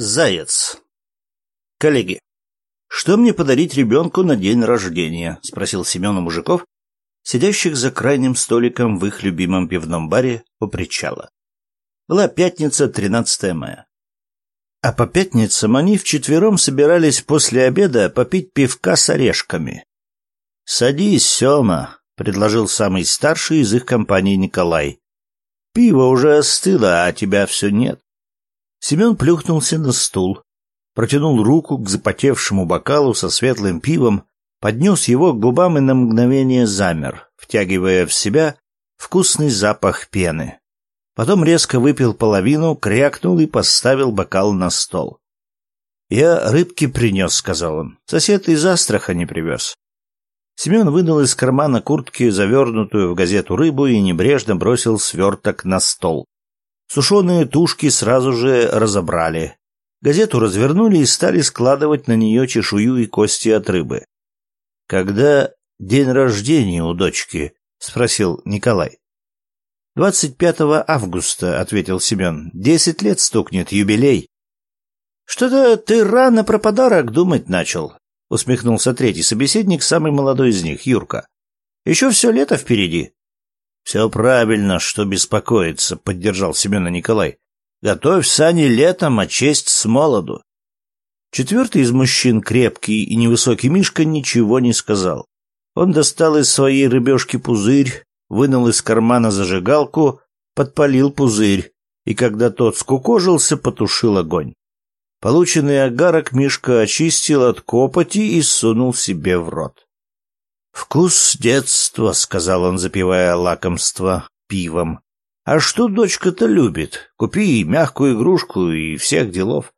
Заяц. Коллеги, что мне подарить ребенку на день рождения? спросил Семен у мужиков, сидящих за крайним столиком в их любимом пивном баре у причала. Была пятница, 13 мая. А по пятницам они вчетвером собирались после обеда попить пивка с орешками. «Садись, Сема», — предложил самый старший из их компании Николай. «Пиво уже остыло, а тебя все нет». Семен плюхнулся на стул, протянул руку к запотевшему бокалу со светлым пивом, поднес его к губам и на мгновение замер, втягивая в себя вкусный запах пены. Потом резко выпил половину, крякнул и поставил бокал на стол. «Я рыбки принес», — сказал он. «Сосед из Астрахани привез». Семен вынул из кармана куртки завернутую в газету рыбу и небрежно бросил сверток на стол. Сушеные тушки сразу же разобрали. Газету развернули и стали складывать на нее чешую и кости от рыбы. «Когда день рождения у дочки?» — спросил Николай. «Двадцать пятого августа», — ответил Семен. «Десять лет стукнет, юбилей». «Что-то ты рано про подарок думать начал», — усмехнулся третий собеседник, самый молодой из них, Юрка. «Еще все лето впереди». «Все правильно, что беспокоиться», — поддержал Семена Николай. «Готовь сани летом, а честь с молоду». Четвертый из мужчин, крепкий и невысокий Мишка, ничего не сказал. Он достал из своей рыбешки пузырь, вынул из кармана зажигалку, подпалил пузырь, и когда тот скукожился, потушил огонь. Полученный агарок Мишка очистил от копоти и сунул себе в рот. «Вкус детства», — сказал он, запивая лакомство пивом. «А что дочка-то любит? Купи мягкую игрушку и всех делов».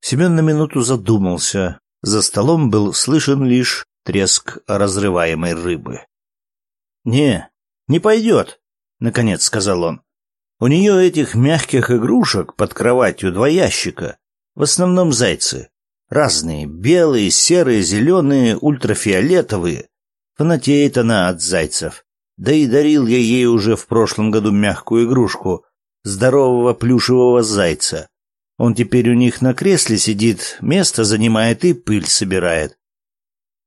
Семен на минуту задумался. За столом был слышен лишь треск разрываемой рыбы. «Не, не пойдет», — наконец сказал он. «У нее этих мягких игрушек под кроватью два ящика. В основном зайцы. Разные, белые, серые, зеленые, ультрафиолетовые. Фанатеет она от зайцев. Да и дарил я ей уже в прошлом году мягкую игрушку здорового плюшевого зайца. Он теперь у них на кресле сидит, место занимает и пыль собирает.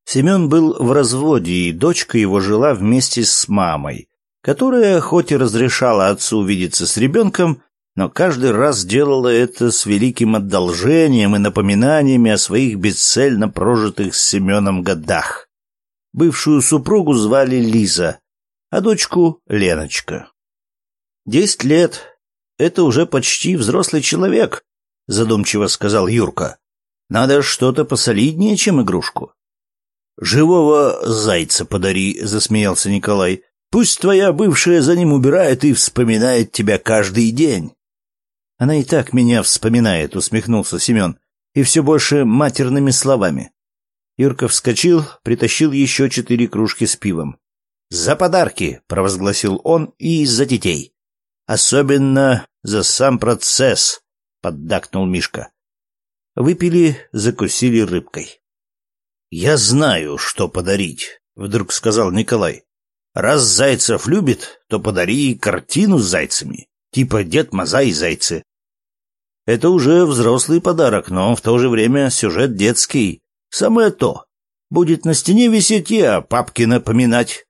Семен был в разводе, и дочка его жила вместе с мамой, которая хоть и разрешала отцу увидеться с ребенком, но каждый раз делала это с великим одолжением и напоминаниями о своих бесцельно прожитых с Семеном годах. Бывшую супругу звали Лиза, а дочку — Леночка. «Десять лет — это уже почти взрослый человек», — задумчиво сказал Юрка. «Надо что-то посолиднее, чем игрушку». «Живого зайца подари», — засмеялся Николай. «Пусть твоя бывшая за ним убирает и вспоминает тебя каждый день». «Она и так меня вспоминает», — усмехнулся Семен, и все больше матерными словами. Юрка вскочил, притащил еще четыре кружки с пивом. «За подарки!» — провозгласил он и за детей. «Особенно за сам процесс!» — поддакнул Мишка. Выпили, закусили рыбкой. «Я знаю, что подарить», — вдруг сказал Николай. «Раз Зайцев любит, то подари картину с зайцами, типа Дед Маза и зайцы». Это уже взрослый подарок, но в то же время сюжет детский, Самое то. Будет на стене висеть и о папке напоминать.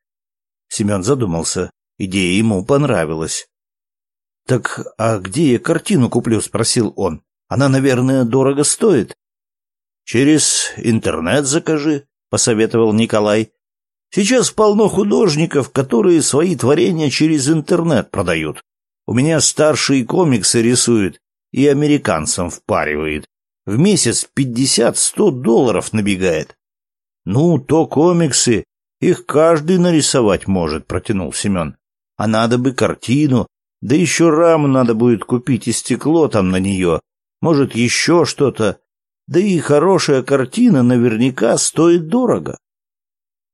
Семен задумался. Идея ему понравилась. — Так а где я картину куплю? — спросил он. — Она, наверное, дорого стоит. — Через интернет закажи, — посоветовал Николай. — Сейчас полно художников, которые свои творения через интернет продают. У меня старшие комиксы рисует и американцам впаривает. В месяц пятьдесят-сто долларов набегает. Ну, то комиксы, их каждый нарисовать может, протянул Семен. А надо бы картину, да еще раму надо будет купить и стекло там на нее. Может, еще что-то. Да и хорошая картина наверняка стоит дорого.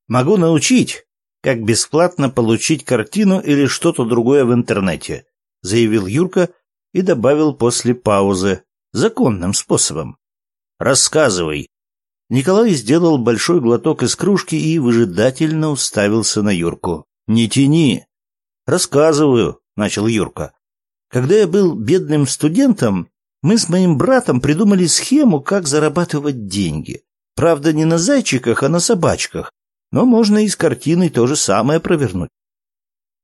Могу научить, как бесплатно получить картину или что-то другое в интернете, заявил Юрка и добавил после паузы законным способом. Рассказывай. Николай сделал большой глоток из кружки и выжидательно уставился на Юрку. Не тяни. Рассказываю, начал Юрка. Когда я был бедным студентом, Мы с моим братом придумали схему, как зарабатывать деньги. Правда, не на зайчиках, а на собачках. Но можно и с картиной то же самое провернуть.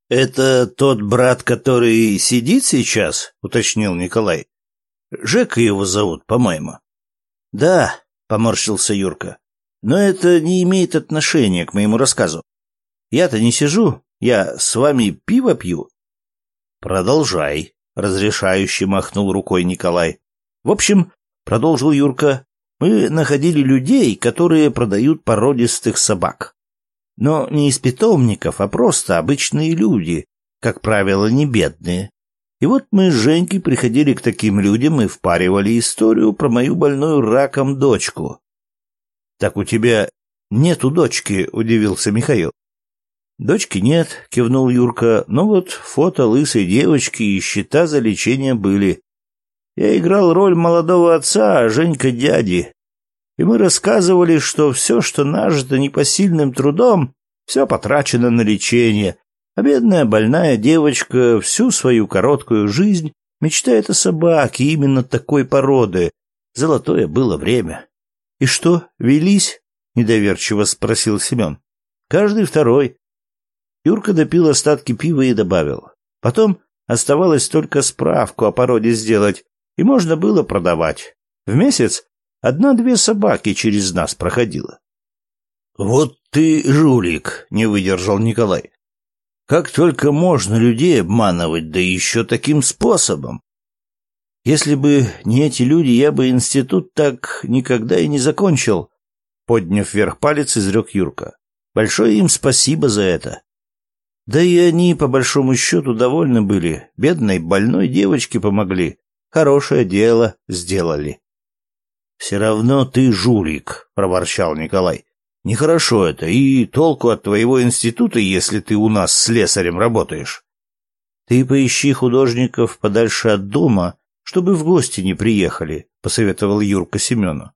«Это тот брат, который сидит сейчас?» — уточнил Николай. «Жека его зовут, по-моему». «Да», — поморщился Юрка. «Но это не имеет отношения к моему рассказу. Я-то не сижу, я с вами пиво пью». «Продолжай», — разрешающе махнул рукой Николай. «В общем, — продолжил Юрка, — мы находили людей, которые продают породистых собак. Но не из питомников, а просто обычные люди, как правило, не бедные. И вот мы с Женькой приходили к таким людям и впаривали историю про мою больную раком дочку. — Так у тебя нету дочки, — удивился Михаил. — Дочки нет, — кивнул Юрка, — но вот фото лысой девочки и счета за лечение были. Я играл роль молодого отца, а Женька дяди. И мы рассказывали, что все, что нажито непосильным трудом, все потрачено на лечение, а бедная больная девочка всю свою короткую жизнь мечтает о собаке именно такой породы. Золотое было время. — И что, велись? — недоверчиво спросил Семен. — Каждый второй. Юрка допил остатки пива и добавил. Потом оставалось только справку о породе сделать, и можно было продавать. В месяц одна-две собаки через нас проходило. — Вот ты жулик, — не выдержал Николай. Как только можно людей обманывать, да еще таким способом? Если бы не эти люди, я бы институт так никогда и не закончил, подняв вверх палец, изрек Юрка. Большое им спасибо за это. Да и они, по большому счету, довольны были. Бедной, больной девочке помогли. Хорошее дело сделали. — Все равно ты жулик, — проворчал Николай. Нехорошо это, и толку от твоего института, если ты у нас слесарем работаешь. Ты поищи художников подальше от дома, чтобы в гости не приехали, — посоветовал Юрка Семену.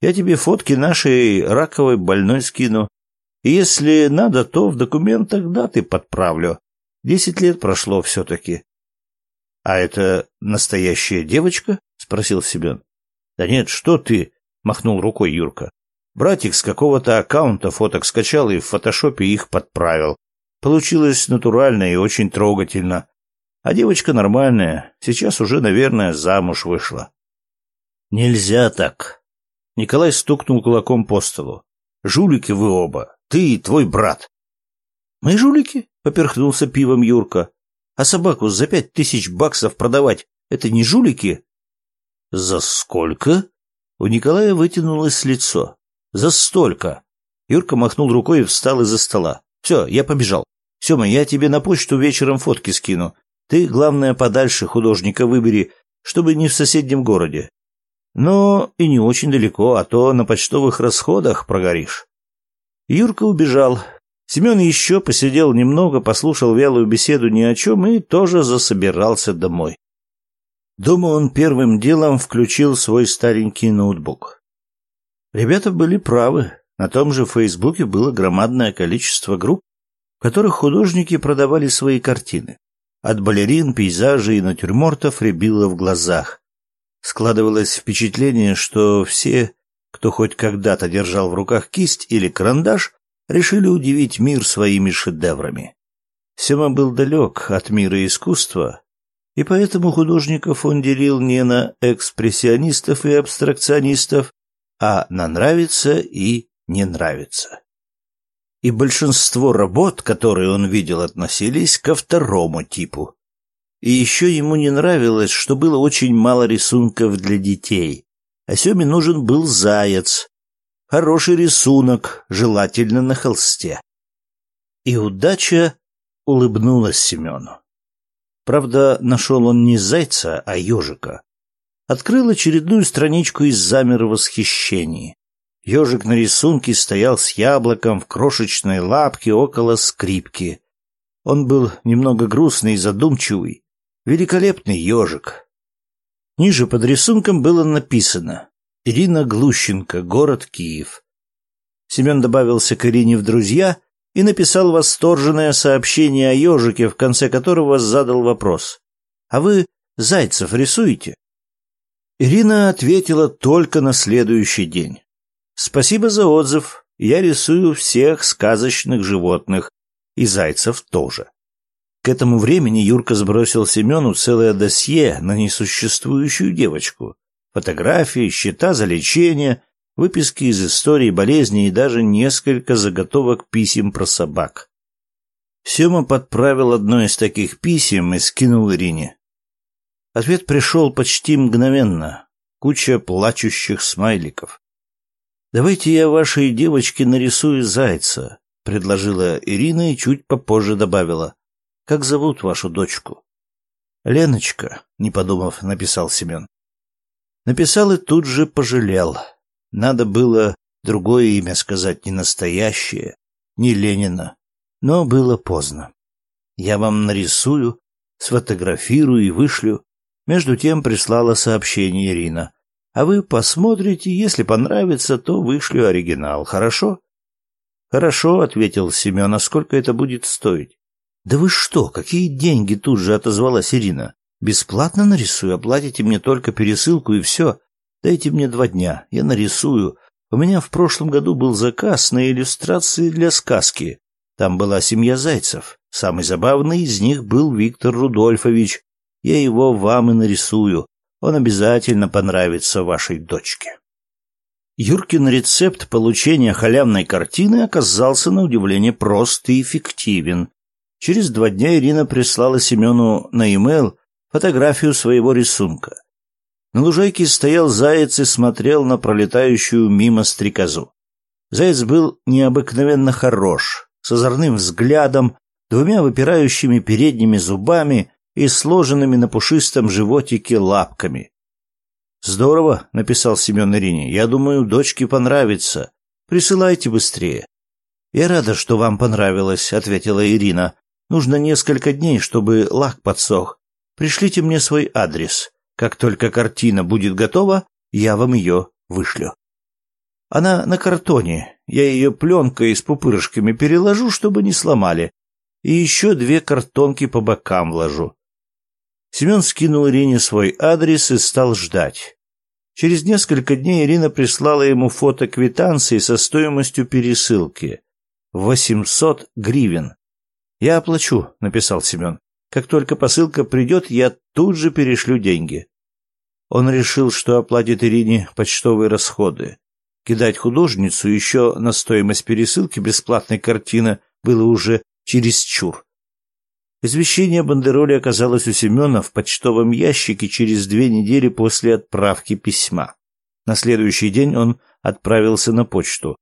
Я тебе фотки нашей раковой больной скину. И если надо, то в документах даты подправлю. Десять лет прошло все-таки. — А это настоящая девочка? — спросил Семен. — Да нет, что ты? — махнул рукой Юрка. Братик с какого-то аккаунта фоток скачал и в фотошопе их подправил. Получилось натурально и очень трогательно. А девочка нормальная, сейчас уже, наверное, замуж вышла. Нельзя так. Николай стукнул кулаком по столу. Жулики вы оба, ты и твой брат. Мы жулики? Поперхнулся пивом Юрка. А собаку за пять тысяч баксов продавать — это не жулики? За сколько? У Николая вытянулось лицо. За столько. Юрка махнул рукой и встал из-за стола. Все, я побежал. Сема, я тебе на почту вечером фотки скину. Ты, главное, подальше художника выбери, чтобы не в соседнем городе. Но и не очень далеко, а то на почтовых расходах прогоришь. Юрка убежал. Семен еще посидел немного, послушал вялую беседу ни о чем и тоже засобирался домой. Дома он первым делом включил свой старенький ноутбук. Ребята были правы. На том же Фейсбуке было громадное количество групп, в которых художники продавали свои картины. От балерин, пейзажей и натюрмортов рябило в глазах. Складывалось впечатление, что все, кто хоть когда-то держал в руках кисть или карандаш, решили удивить мир своими шедеврами. Сема был далек от мира искусства, и поэтому художников он делил не на экспрессионистов и абстракционистов, а на нравится и не нравится. И большинство работ, которые он видел, относились ко второму типу. И еще ему не нравилось, что было очень мало рисунков для детей. А Семе нужен был заяц. Хороший рисунок, желательно на холсте. И удача улыбнулась Семену. Правда, нашел он не зайца, а ежика открыл очередную страничку и замер в восхищении. Ежик на рисунке стоял с яблоком в крошечной лапке около скрипки. Он был немного грустный и задумчивый. Великолепный ежик. Ниже под рисунком было написано «Ирина Глущенко, город Киев». Семен добавился к Ирине в друзья и написал восторженное сообщение о ежике, в конце которого задал вопрос. «А вы зайцев рисуете?» Ирина ответила только на следующий день. «Спасибо за отзыв. Я рисую всех сказочных животных. И зайцев тоже». К этому времени Юрка сбросил Семену целое досье на несуществующую девочку. Фотографии, счета за лечение, выписки из истории болезни и даже несколько заготовок писем про собак. Сема подправил одно из таких писем и скинул Ирине. Ответ пришел почти мгновенно. Куча плачущих смайликов. «Давайте я вашей девочке нарисую зайца», — предложила Ирина и чуть попозже добавила. «Как зовут вашу дочку?» «Леночка», — не подумав, написал Семен. Написал и тут же пожалел. Надо было другое имя сказать, не настоящее, не Ленина. Но было поздно. Я вам нарисую, сфотографирую и вышлю. Между тем прислала сообщение Ирина. А вы посмотрите, если понравится, то вышлю оригинал, хорошо? Хорошо, ответил Семен. А сколько это будет стоить? Да вы что, какие деньги тут же отозвалась Ирина. Бесплатно нарисую, оплатите мне только пересылку и все. Дайте мне два дня, я нарисую. У меня в прошлом году был заказ на иллюстрации для сказки. Там была семья зайцев. Самый забавный из них был Виктор Рудольфович. Я его вам и нарисую. Он обязательно понравится вашей дочке. Юркин рецепт получения халявной картины оказался на удивление прост и эффективен. Через два дня Ирина прислала Семену на e-mail фотографию своего рисунка. На лужайке стоял заяц и смотрел на пролетающую мимо стрекозу. Заяц был необыкновенно хорош, с озорным взглядом, двумя выпирающими передними зубами и сложенными на пушистом животике лапками. «Здорово», — написал Семен Ирине. «Я думаю, дочке понравится. Присылайте быстрее». «Я рада, что вам понравилось», — ответила Ирина. «Нужно несколько дней, чтобы лак подсох. Пришлите мне свой адрес. Как только картина будет готова, я вам ее вышлю. Она на картоне. Я ее пленкой с пупырышками переложу, чтобы не сломали. И еще две картонки по бокам вложу. Семен скинул Ирине свой адрес и стал ждать. Через несколько дней Ирина прислала ему фото квитанции со стоимостью пересылки. Восемьсот гривен. «Я оплачу», — написал Семен. Как только посылка придет, я тут же перешлю деньги. Он решил, что оплатит Ирине почтовые расходы. Кидать художницу еще на стоимость пересылки бесплатной картины было уже чересчур. Извещение бандероли оказалось у Семена в почтовом ящике через две недели после отправки письма. На следующий день он отправился на почту.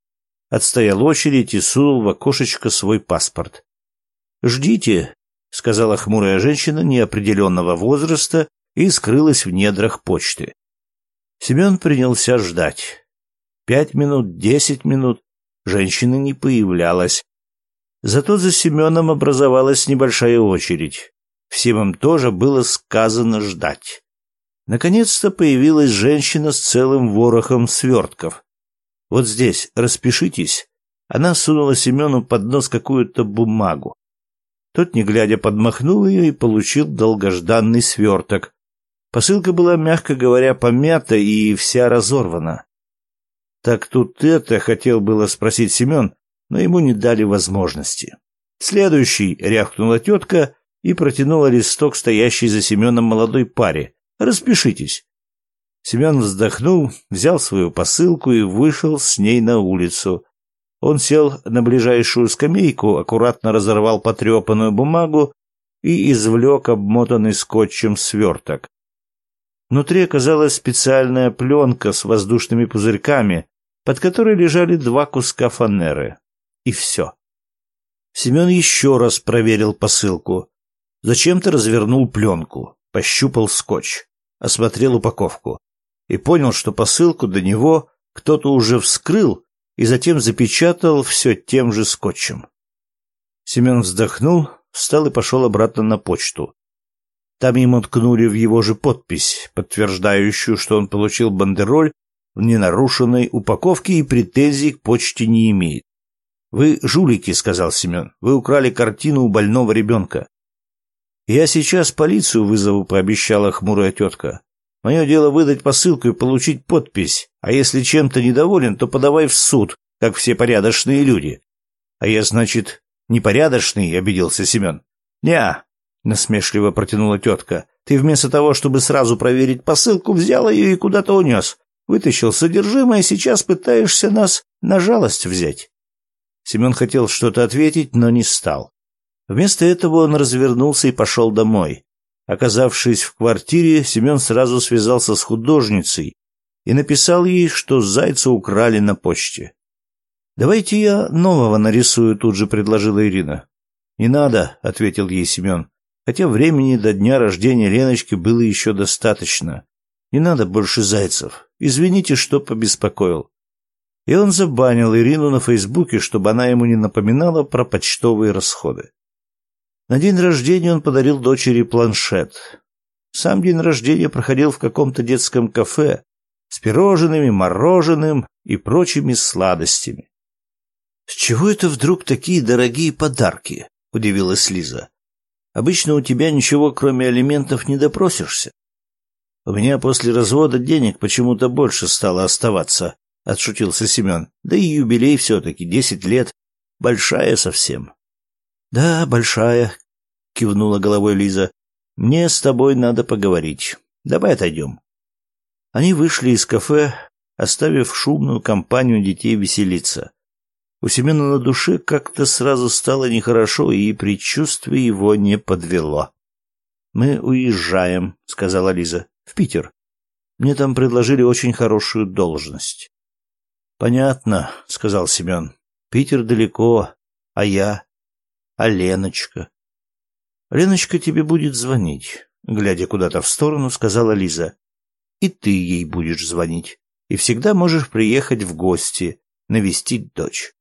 Отстоял очередь и сунул в окошечко свой паспорт. «Ждите, — сказала хмурая женщина неопределенного возраста и скрылась в недрах почты. Семен принялся ждать. Пять минут, десять минут. Женщина не появлялась. Зато за Семеном образовалась небольшая очередь. Всем им тоже было сказано ждать. Наконец-то появилась женщина с целым ворохом свертков. «Вот здесь, распишитесь». Она сунула Семену под нос какую-то бумагу. Тот, не глядя, подмахнул ее и получил долгожданный сверток. Посылка была, мягко говоря, помята и вся разорвана. Так тут это хотел было спросить Семен, но ему не дали возможности. Следующий рявкнула тетка и протянула листок стоящей за Семеном молодой паре. «Распишитесь». Семен вздохнул, взял свою посылку и вышел с ней на улицу. Он сел на ближайшую скамейку, аккуратно разорвал потрепанную бумагу и извлек обмотанный скотчем сверток. Внутри оказалась специальная пленка с воздушными пузырьками, под которой лежали два куска фанеры. И все. Семен еще раз проверил посылку. Зачем-то развернул пленку, пощупал скотч, осмотрел упаковку и понял, что посылку до него кто-то уже вскрыл и затем запечатал все тем же скотчем. Семен вздохнул, встал и пошел обратно на почту. Там ему ткнули в его же подпись, подтверждающую, что он получил бандероль в ненарушенной упаковке и претензий к почте не имеет. «Вы жулики», — сказал Семен. «Вы украли картину у больного ребенка». «Я сейчас полицию вызову», — пообещала хмурая тетка. Мое дело выдать посылку и получить подпись. А если чем-то недоволен, то подавай в суд, как все порядочные люди. А я, значит, непорядочный, обиделся Семен. Неа, насмешливо протянула тетка. Ты вместо того, чтобы сразу проверить посылку, взял ее и куда-то унес. Вытащил содержимое, и сейчас пытаешься нас на жалость взять. Семен хотел что-то ответить, но не стал. Вместо этого он развернулся и пошел домой. Оказавшись в квартире, Семен сразу связался с художницей и написал ей, что зайца украли на почте. «Давайте я нового нарисую», — тут же предложила Ирина. «Не надо», — ответил ей Семен, хотя времени до дня рождения Леночки было еще достаточно. «Не надо больше зайцев. Извините, что побеспокоил». И он забанил Ирину на Фейсбуке, чтобы она ему не напоминала про почтовые расходы. На день рождения он подарил дочери планшет. Сам день рождения проходил в каком-то детском кафе с пирожными, мороженым и прочими сладостями. «С чего это вдруг такие дорогие подарки?» — удивилась Лиза. «Обычно у тебя ничего, кроме алиментов, не допросишься». «У меня после развода денег почему-то больше стало оставаться», — отшутился Семен. «Да и юбилей все-таки, десять лет. Большая совсем». «Да, большая», — кивнула головой Лиза. «Мне с тобой надо поговорить. Давай отойдем». Они вышли из кафе, оставив шумную компанию детей веселиться. У Семена на душе как-то сразу стало нехорошо, и предчувствие его не подвело. «Мы уезжаем», — сказала Лиза, — «в Питер. Мне там предложили очень хорошую должность». «Понятно», — сказал Семен. «Питер далеко, а я? А Леночка?» «Леночка тебе будет звонить», — глядя куда-то в сторону, сказала Лиза. «И ты ей будешь звонить, и всегда можешь приехать в гости, навестить дочь».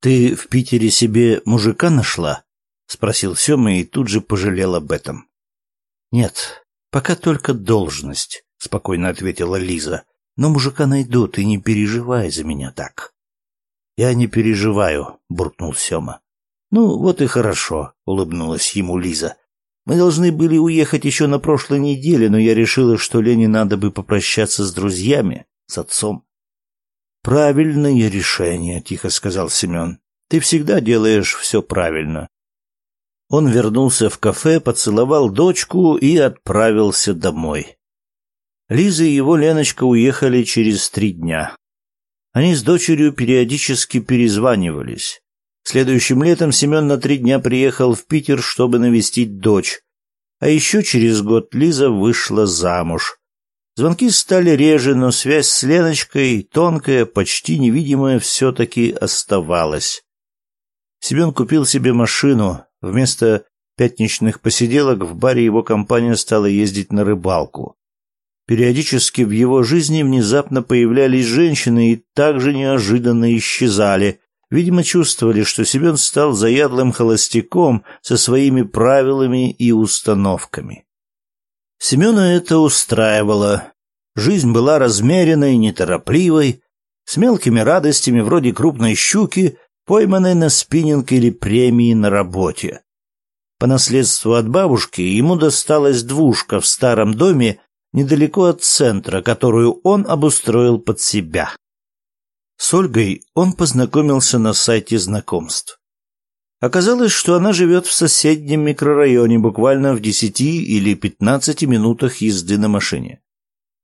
«Ты в Питере себе мужика нашла?» — спросил Сема и тут же пожалел об этом. «Нет, пока только должность», — спокойно ответила Лиза. «Но мужика найду, ты не переживай за меня так». «Я не переживаю», — буркнул Сема. «Ну, вот и хорошо», — улыбнулась ему Лиза. «Мы должны были уехать еще на прошлой неделе, но я решила, что Лене надо бы попрощаться с друзьями, с отцом. «Правильное решение», — тихо сказал Семен. «Ты всегда делаешь все правильно». Он вернулся в кафе, поцеловал дочку и отправился домой. Лиза и его Леночка уехали через три дня. Они с дочерью периодически перезванивались. Следующим летом Семен на три дня приехал в Питер, чтобы навестить дочь. А еще через год Лиза вышла замуж. Звонки стали реже, но связь с Леночкой, тонкая, почти невидимая, все-таки оставалась. Семен купил себе машину. Вместо пятничных посиделок в баре его компания стала ездить на рыбалку. Периодически в его жизни внезапно появлялись женщины и также неожиданно исчезали. Видимо, чувствовали, что Семен стал заядлым холостяком со своими правилами и установками. Семена это устраивало. Жизнь была размеренной, неторопливой, с мелкими радостями вроде крупной щуки, пойманной на спиннинг или премии на работе. По наследству от бабушки ему досталась двушка в старом доме недалеко от центра, которую он обустроил под себя. С Ольгой он познакомился на сайте знакомств. Оказалось, что она живет в соседнем микрорайоне, буквально в десяти или пятнадцати минутах езды на машине.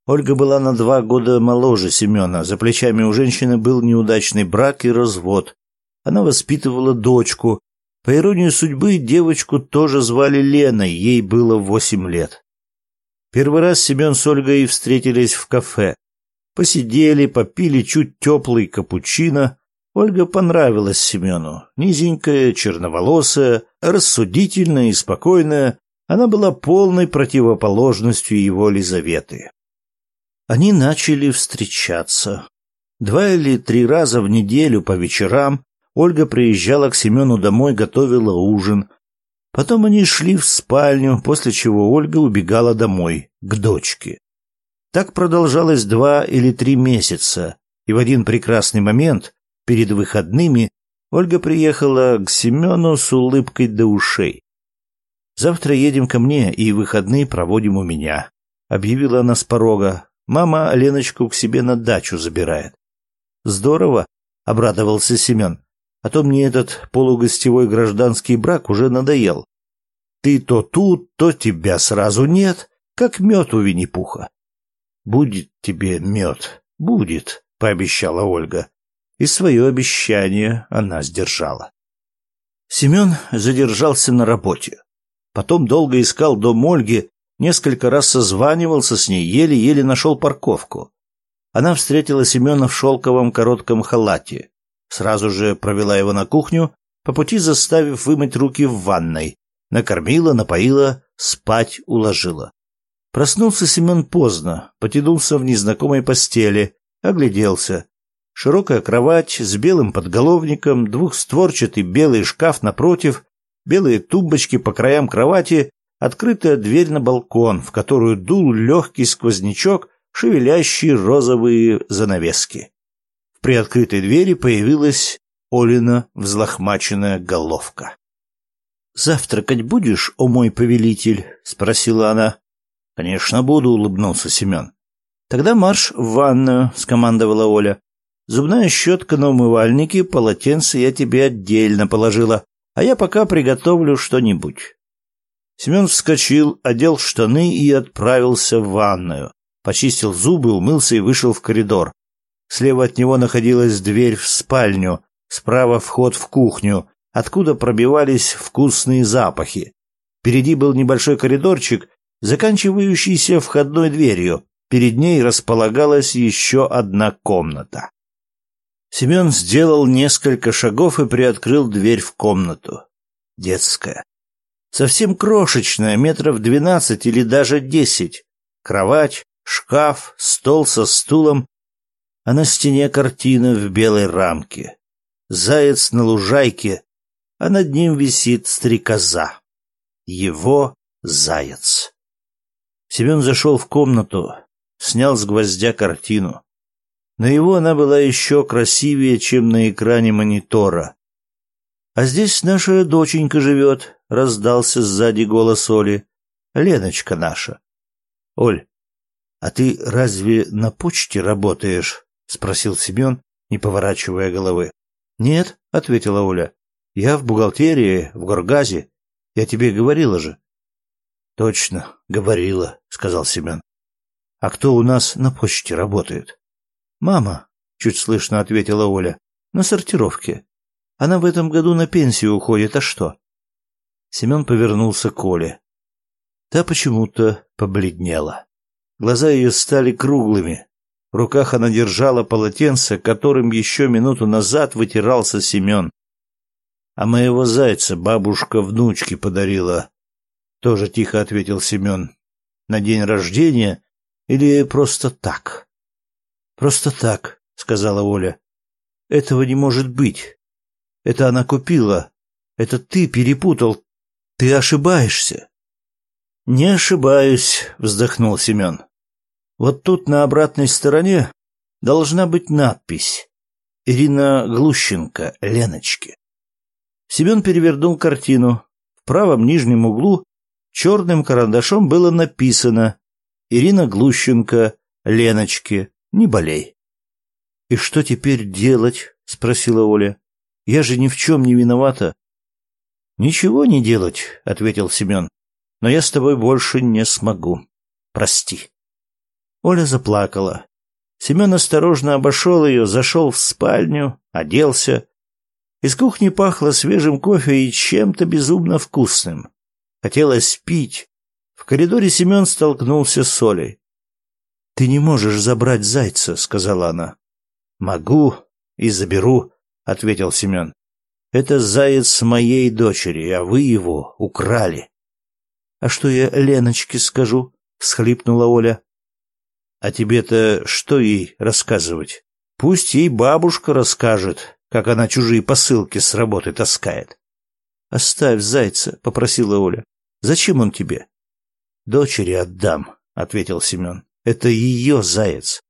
Ольга была на два года моложе Семена, за плечами у женщины был неудачный брак и развод. Она воспитывала дочку. По иронии судьбы, девочку тоже звали Леной, ей было восемь лет. Первый раз Семен с Ольгой встретились в кафе. Посидели, попили чуть теплый капучино, Ольга понравилась Семену. Низенькая, черноволосая, рассудительная и спокойная, она была полной противоположностью его Лизаветы. Они начали встречаться. Два или три раза в неделю по вечерам Ольга приезжала к Семену домой, готовила ужин. Потом они шли в спальню, после чего Ольга убегала домой, к дочке. Так продолжалось два или три месяца, и в один прекрасный момент Перед выходными Ольга приехала к Семену с улыбкой до ушей. «Завтра едем ко мне и выходные проводим у меня. объявила она с порога. Мама Леночку к себе на дачу забирает. Здорово, обрадовался Семен. А то мне этот полугостевой гражданский брак уже надоел. Ты то тут, то тебя сразу нет, как мед у Винни-Пуха. Будет тебе мед, будет, пообещала Ольга. И свое обещание она сдержала. Семен задержался на работе. Потом долго искал дом Ольги, несколько раз созванивался с ней, еле-еле нашел парковку. Она встретила Семена в шелковом коротком халате. Сразу же провела его на кухню, по пути заставив вымыть руки в ванной. Накормила, напоила, спать уложила. Проснулся Семен поздно, потянулся в незнакомой постели, огляделся. Широкая кровать с белым подголовником, двухстворчатый белый шкаф напротив, белые тумбочки по краям кровати, открытая дверь на балкон, в которую дул легкий сквознячок, шевелящий розовые занавески. В приоткрытой двери появилась Олина взлохмаченная головка. «Завтракать будешь, о мой повелитель?» — спросила она. «Конечно буду», — улыбнулся Семен. «Тогда марш в ванную», — скомандовала Оля. Зубная щетка на умывальнике, полотенце я тебе отдельно положила, а я пока приготовлю что-нибудь. Семен вскочил, одел штаны и отправился в ванную. Почистил зубы, умылся и вышел в коридор. Слева от него находилась дверь в спальню, справа вход в кухню, откуда пробивались вкусные запахи. Впереди был небольшой коридорчик, заканчивающийся входной дверью. Перед ней располагалась еще одна комната. Семен сделал несколько шагов и приоткрыл дверь в комнату. Детская. Совсем крошечная, метров двенадцать или даже десять. Кровать, шкаф, стол со стулом, а на стене картина в белой рамке. Заяц на лужайке, а над ним висит стрекоза. Его заяц. Семен зашел в комнату, снял с гвоздя картину. На его она была еще красивее, чем на экране монитора. «А здесь наша доченька живет», — раздался сзади голос Оли. «Леночка наша». «Оль, а ты разве на почте работаешь?» — спросил Семен, не поворачивая головы. «Нет», — ответила Оля. «Я в бухгалтерии, в Горгазе. Я тебе говорила же». «Точно, говорила», — сказал Семен. «А кто у нас на почте работает?» «Мама», — чуть слышно ответила Оля, — «на сортировке. Она в этом году на пенсию уходит, а что?» Семен повернулся к Оле. Та почему-то побледнела. Глаза ее стали круглыми. В руках она держала полотенце, которым еще минуту назад вытирался Семен. «А моего зайца бабушка внучке подарила», — тоже тихо ответил Семен. «На день рождения или просто так?» Просто так, сказала Оля. Этого не может быть. Это она купила. Это ты перепутал. Ты ошибаешься. Не ошибаюсь, вздохнул Семен. Вот тут на обратной стороне должна быть надпись Ирина Глущенко, Леночки. Семен перевернул картину. В правом нижнем углу черным карандашом было написано Ирина Глущенко, Леночки, не болей. — И что теперь делать? — спросила Оля. — Я же ни в чем не виновата. — Ничего не делать, — ответил Семен. — Но я с тобой больше не смогу. Прости. Оля заплакала. Семен осторожно обошел ее, зашел в спальню, оделся. Из кухни пахло свежим кофе и чем-то безумно вкусным. Хотелось пить. В коридоре Семен столкнулся с Олей. «Ты не можешь забрать зайца», — сказала она. «Могу и заберу», — ответил Семен. «Это заяц моей дочери, а вы его украли». «А что я Леночке скажу?» — всхлипнула Оля. «А тебе-то что ей рассказывать? Пусть ей бабушка расскажет, как она чужие посылки с работы таскает». «Оставь зайца», — попросила Оля. «Зачем он тебе?» «Дочери отдам», — ответил Семен. Это ее заяц.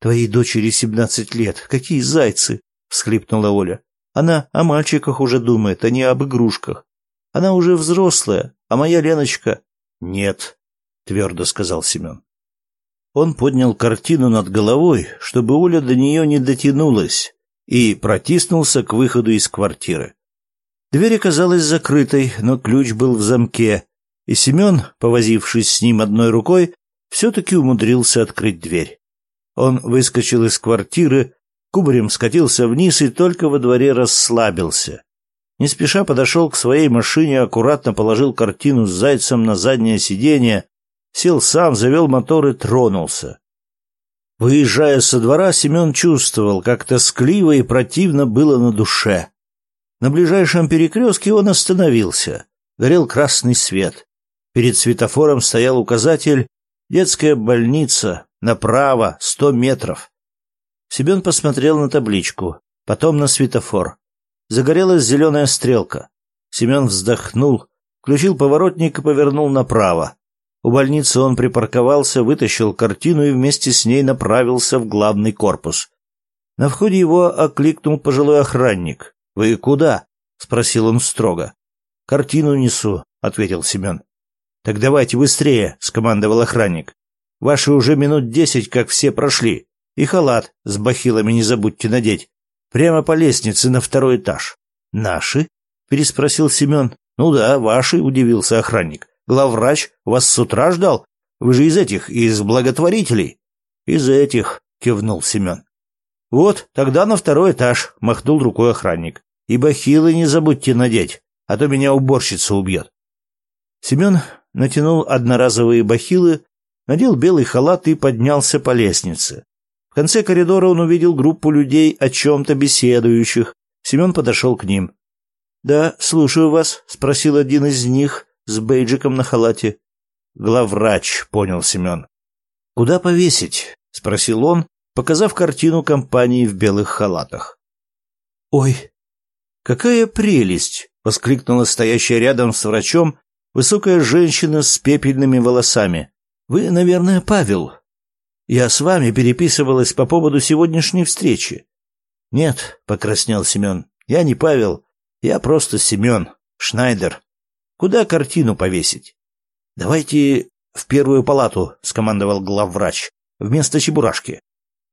Твоей дочери семнадцать лет. Какие зайцы? всхлипнула Оля. Она о мальчиках уже думает, а не об игрушках. Она уже взрослая, а моя Леночка нет. твердо сказал Семен. Он поднял картину над головой, чтобы Оля до нее не дотянулась, и протиснулся к выходу из квартиры. Дверь оказалась закрытой, но ключ был в замке, и Семен, повозившись с ним одной рукой, все-таки умудрился открыть дверь. Он выскочил из квартиры, кубарем скатился вниз и только во дворе расслабился. Не спеша подошел к своей машине, аккуратно положил картину с зайцем на заднее сиденье, сел сам, завел мотор и тронулся. Выезжая со двора, Семен чувствовал, как тоскливо и противно было на душе. На ближайшем перекрестке он остановился. Горел красный свет. Перед светофором стоял указатель «Детская больница, направо, сто метров». Семен посмотрел на табличку, потом на светофор. Загорелась зеленая стрелка. Семен вздохнул, включил поворотник и повернул направо. У больницы он припарковался, вытащил картину и вместе с ней направился в главный корпус. На входе его окликнул пожилой охранник. «Вы куда?» — спросил он строго. «Картину несу», — ответил Семен. «Так давайте быстрее», — скомандовал охранник. «Ваши уже минут десять, как все прошли. И халат с бахилами не забудьте надеть. Прямо по лестнице на второй этаж». «Наши?» — переспросил Семен. «Ну да, ваши», — удивился охранник. «Главврач вас с утра ждал? Вы же из этих, из благотворителей». «Из этих», — кивнул Семен. «Вот, тогда на второй этаж», — махнул рукой охранник. «И бахилы не забудьте надеть, а то меня уборщица убьет». Семен натянул одноразовые бахилы, надел белый халат и поднялся по лестнице. В конце коридора он увидел группу людей, о чем-то беседующих. Семен подошел к ним. «Да, слушаю вас», — спросил один из них с бейджиком на халате. «Главврач», — понял Семен. «Куда повесить?» — спросил он, показав картину компании в белых халатах. «Ой, какая прелесть!» — воскликнула стоящая рядом с врачом Высокая женщина с пепельными волосами. Вы, наверное, Павел. Я с вами переписывалась по поводу сегодняшней встречи. Нет, покраснел Семен. Я не Павел. Я просто Семен. Шнайдер. Куда картину повесить? Давайте в первую палату, скомандовал главврач. Вместо чебурашки.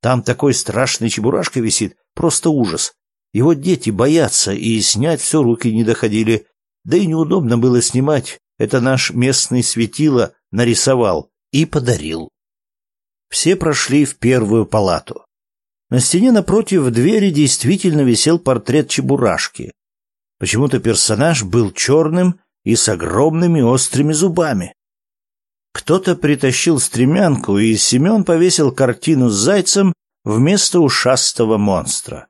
Там такой страшный чебурашка висит, просто ужас. Его дети боятся, и снять все руки не доходили. Да и неудобно было снимать. Это наш местный светило нарисовал и подарил. Все прошли в первую палату. На стене напротив двери действительно висел портрет Чебурашки. Почему-то персонаж был черным и с огромными острыми зубами. Кто-то притащил стремянку, и Семен повесил картину с зайцем вместо ушастого монстра.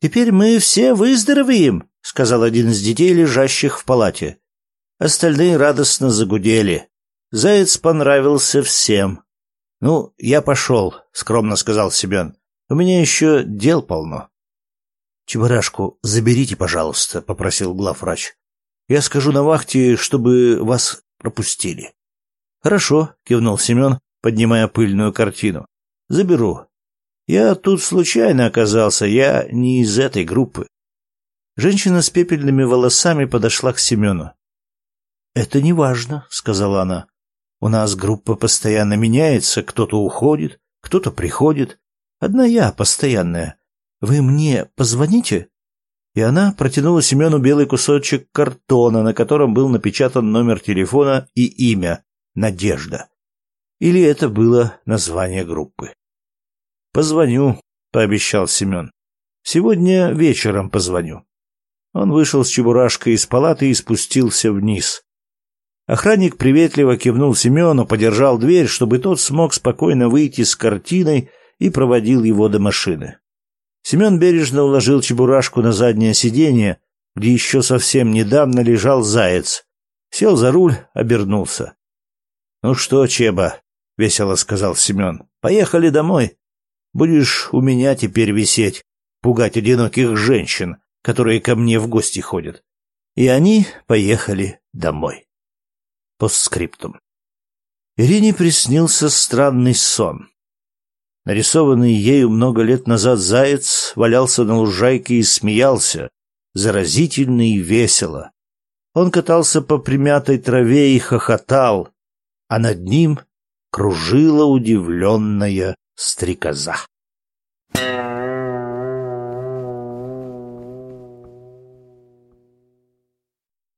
«Теперь мы все выздоровеем», — сказал один из детей, лежащих в палате. Остальные радостно загудели. Заяц понравился всем. «Ну, я пошел», — скромно сказал Семен. «У меня еще дел полно». «Чебурашку заберите, пожалуйста», — попросил главврач. «Я скажу на вахте, чтобы вас пропустили». «Хорошо», — кивнул Семен, поднимая пыльную картину. «Заберу. Я тут случайно оказался, я не из этой группы». Женщина с пепельными волосами подошла к Семену. «Это не важно», — сказала она. «У нас группа постоянно меняется, кто-то уходит, кто-то приходит. Одна я постоянная. Вы мне позвоните?» И она протянула Семену белый кусочек картона, на котором был напечатан номер телефона и имя — Надежда. Или это было название группы. «Позвоню», — пообещал Семен. «Сегодня вечером позвоню». Он вышел с чебурашкой из палаты и спустился вниз. Охранник приветливо кивнул Семену, подержал дверь, чтобы тот смог спокойно выйти с картиной и проводил его до машины. Семен бережно уложил чебурашку на заднее сиденье, где еще совсем недавно лежал заяц. Сел за руль, обернулся. «Ну что, Чеба?» — весело сказал Семен. «Поехали домой. Будешь у меня теперь висеть, пугать одиноких женщин, которые ко мне в гости ходят». И они поехали домой. Постскриптум. Ирине приснился странный сон. Нарисованный ею много лет назад заяц валялся на лужайке и смеялся, заразительно и весело. Он катался по примятой траве и хохотал. а над ним кружила удивленная стрекоза.